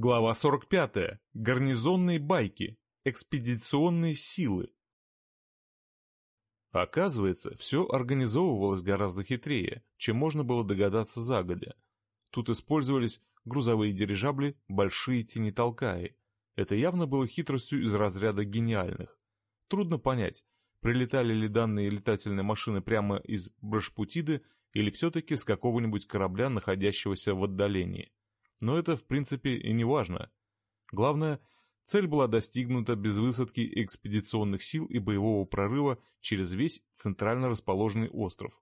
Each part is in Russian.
Глава 45. Гарнизонные байки. Экспедиционные силы. Оказывается, все организовывалось гораздо хитрее, чем можно было догадаться загодя. Тут использовались грузовые дирижабли, большие тени-толкаи. Это явно было хитростью из разряда гениальных. Трудно понять, прилетали ли данные летательные машины прямо из Брашпутиды или все-таки с какого-нибудь корабля, находящегося в отдалении. Но это, в принципе, и не важно. Главное, цель была достигнута без высадки экспедиционных сил и боевого прорыва через весь центрально расположенный остров.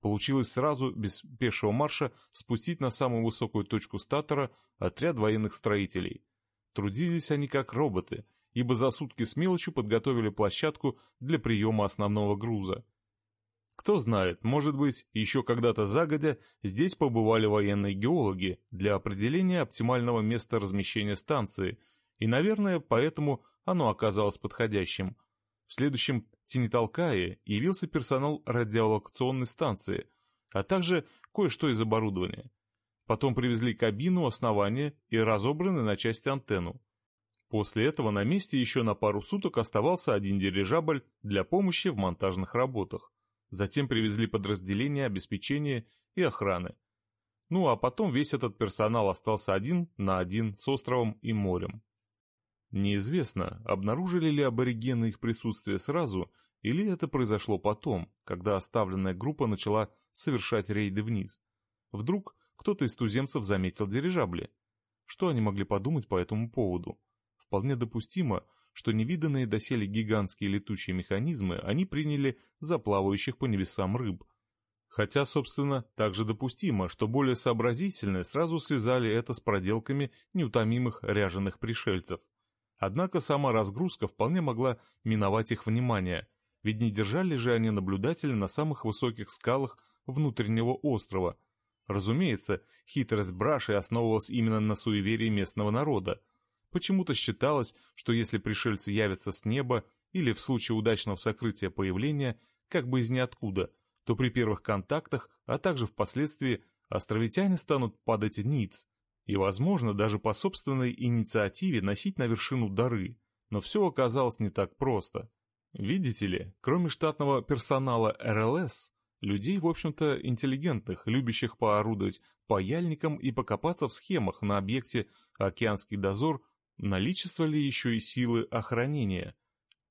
Получилось сразу, без пешего марша, спустить на самую высокую точку статора отряд военных строителей. Трудились они как роботы, ибо за сутки с мелочью подготовили площадку для приема основного груза. Кто знает, может быть, еще когда-то загодя здесь побывали военные геологи для определения оптимального места размещения станции, и, наверное, поэтому оно оказалось подходящим. В следующем Тиниталкае явился персонал радиолокационной станции, а также кое-что из оборудования. Потом привезли кабину, основание и разобранную на части антенну. После этого на месте еще на пару суток оставался один дирижабль для помощи в монтажных работах. Затем привезли подразделения обеспечения и охраны. Ну а потом весь этот персонал остался один на один с островом и морем. Неизвестно, обнаружили ли аборигены их присутствие сразу, или это произошло потом, когда оставленная группа начала совершать рейды вниз. Вдруг кто-то из туземцев заметил дирижабли. Что они могли подумать по этому поводу? Вполне допустимо, что невиданные доселе гигантские летучие механизмы они приняли за плавающих по небесам рыб. Хотя, собственно, также допустимо, что более сообразительные сразу связали это с проделками неутомимых ряженых пришельцев. Однако сама разгрузка вполне могла миновать их внимание, ведь не держали же они наблюдателя на самых высоких скалах внутреннего острова. Разумеется, хитрость Браши основывалась именно на суеверии местного народа – Почему-то считалось, что если пришельцы явятся с неба или в случае удачного сокрытия появления, как бы из ниоткуда, то при первых контактах, а также впоследствии, островитяне станут падать ниц, и, возможно, даже по собственной инициативе носить на вершину дары, но все оказалось не так просто. Видите ли, кроме штатного персонала РЛС, людей, в общем-то, интеллигентных, любящих поорудовать паяльником и покопаться в схемах на объекте «Океанский дозор» наличествовали еще и силы охранения.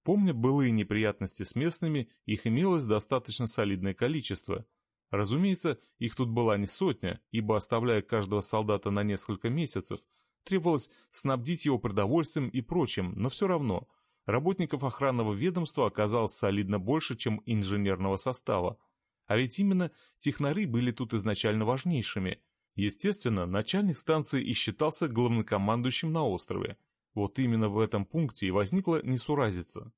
Помня былые неприятности с местными, их имелось достаточно солидное количество. Разумеется, их тут была не сотня, ибо оставляя каждого солдата на несколько месяцев, требовалось снабдить его продовольствием и прочим, но все равно, работников охранного ведомства оказалось солидно больше, чем инженерного состава. А ведь именно технары были тут изначально важнейшими – Естественно, начальник станции и считался главнокомандующим на острове. Вот именно в этом пункте и возникла несуразица.